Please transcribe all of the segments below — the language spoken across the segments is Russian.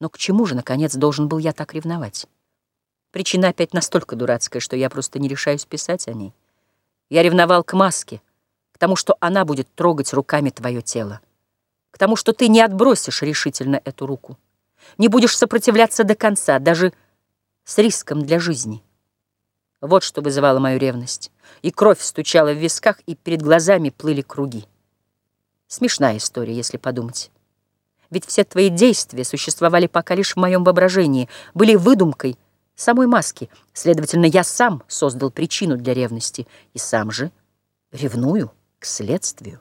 Но к чему же, наконец, должен был я так ревновать? Причина опять настолько дурацкая, что я просто не решаюсь писать о ней. Я ревновал к маске, к тому, что она будет трогать руками твое тело, к тому, что ты не отбросишь решительно эту руку, не будешь сопротивляться до конца, даже с риском для жизни. Вот что вызывало мою ревность. И кровь стучала в висках, и перед глазами плыли круги. Смешная история, если подумать. Ведь все твои действия существовали пока лишь в моем воображении, были выдумкой самой маски. Следовательно, я сам создал причину для ревности, и сам же ревную к следствию.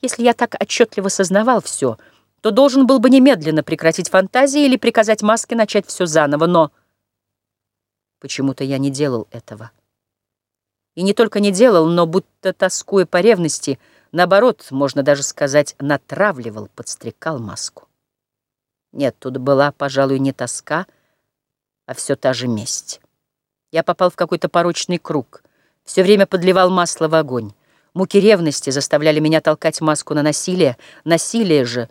Если я так отчетливо сознавал все, то должен был бы немедленно прекратить фантазии или приказать маске начать все заново, но почему-то я не делал этого. И не только не делал, но будто тоскуя по ревности — Наоборот, можно даже сказать, натравливал, подстрекал маску. Нет, тут была, пожалуй, не тоска, а все та же месть. Я попал в какой-то порочный круг, все время подливал масло в огонь. Муки ревности заставляли меня толкать маску на насилие, насилие же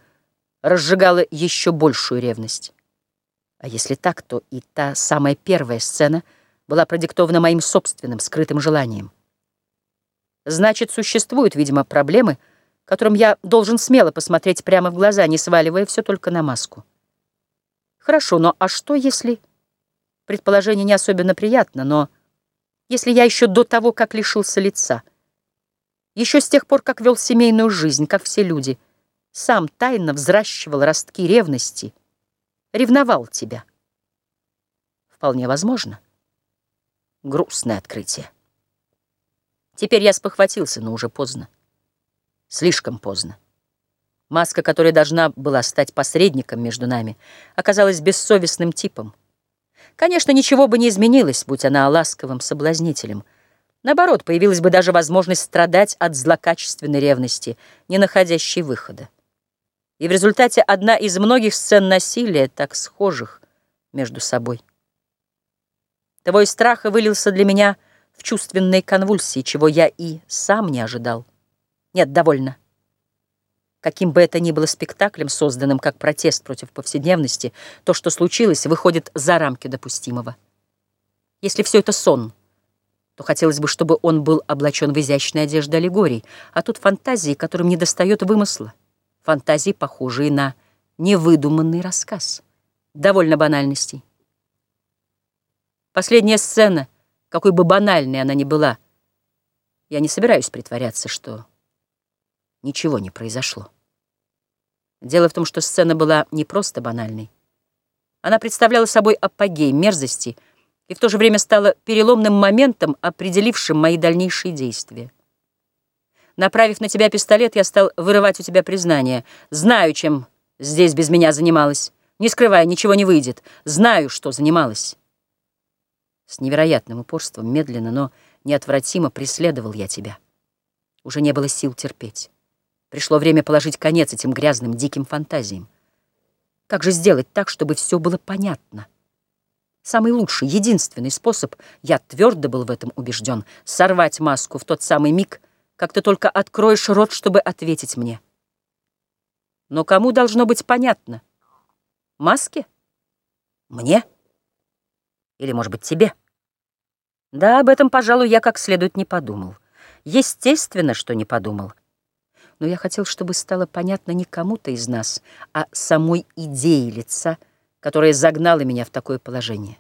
разжигало еще большую ревность. А если так, то и та самая первая сцена была продиктована моим собственным скрытым желанием. Значит, существуют, видимо, проблемы, которым я должен смело посмотреть прямо в глаза, не сваливая все только на маску. Хорошо, но а что если... Предположение не особенно приятно, но если я еще до того, как лишился лица, еще с тех пор, как вел семейную жизнь, как все люди, сам тайно взращивал ростки ревности, ревновал тебя. Вполне возможно. Грустное открытие. Теперь я спохватился, но уже поздно. Слишком поздно. Маска, которая должна была стать посредником между нами, оказалась бессовестным типом. Конечно, ничего бы не изменилось, будь она ласковым соблазнителем. Наоборот, появилась бы даже возможность страдать от злокачественной ревности, не находящей выхода. И в результате одна из многих сцен насилия, так схожих между собой. Твой страх вылился для меня — в чувственные конвульсии, чего я и сам не ожидал. Нет, довольно. Каким бы это ни было спектаклем, созданным как протест против повседневности, то, что случилось, выходит за рамки допустимого. Если все это сон, то хотелось бы, чтобы он был облачен в изящной одежды аллегорий, а тут фантазии, которым не достает вымысла, фантазии, похожие на невыдуманный рассказ. Довольно банальностей. Последняя сцена — какой бы банальной она ни была. Я не собираюсь притворяться, что ничего не произошло. Дело в том, что сцена была не просто банальной. Она представляла собой апогей мерзости и в то же время стала переломным моментом, определившим мои дальнейшие действия. Направив на тебя пистолет, я стал вырывать у тебя признание. Знаю, чем здесь без меня занималась. Не скрывая, ничего не выйдет. Знаю, что занималась. С невероятным упорством, медленно, но неотвратимо преследовал я тебя. Уже не было сил терпеть. Пришло время положить конец этим грязным, диким фантазиям. Как же сделать так, чтобы все было понятно? Самый лучший, единственный способ, я твердо был в этом убежден, сорвать маску в тот самый миг, как ты только откроешь рот, чтобы ответить мне. Но кому должно быть понятно? Маске? Мне? Или, может быть, тебе? Да, об этом, пожалуй, я как следует не подумал. Естественно, что не подумал. Но я хотел, чтобы стало понятно не кому-то из нас, а самой идее лица, которая загнала меня в такое положение.